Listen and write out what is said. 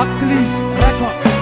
Buckley's Record.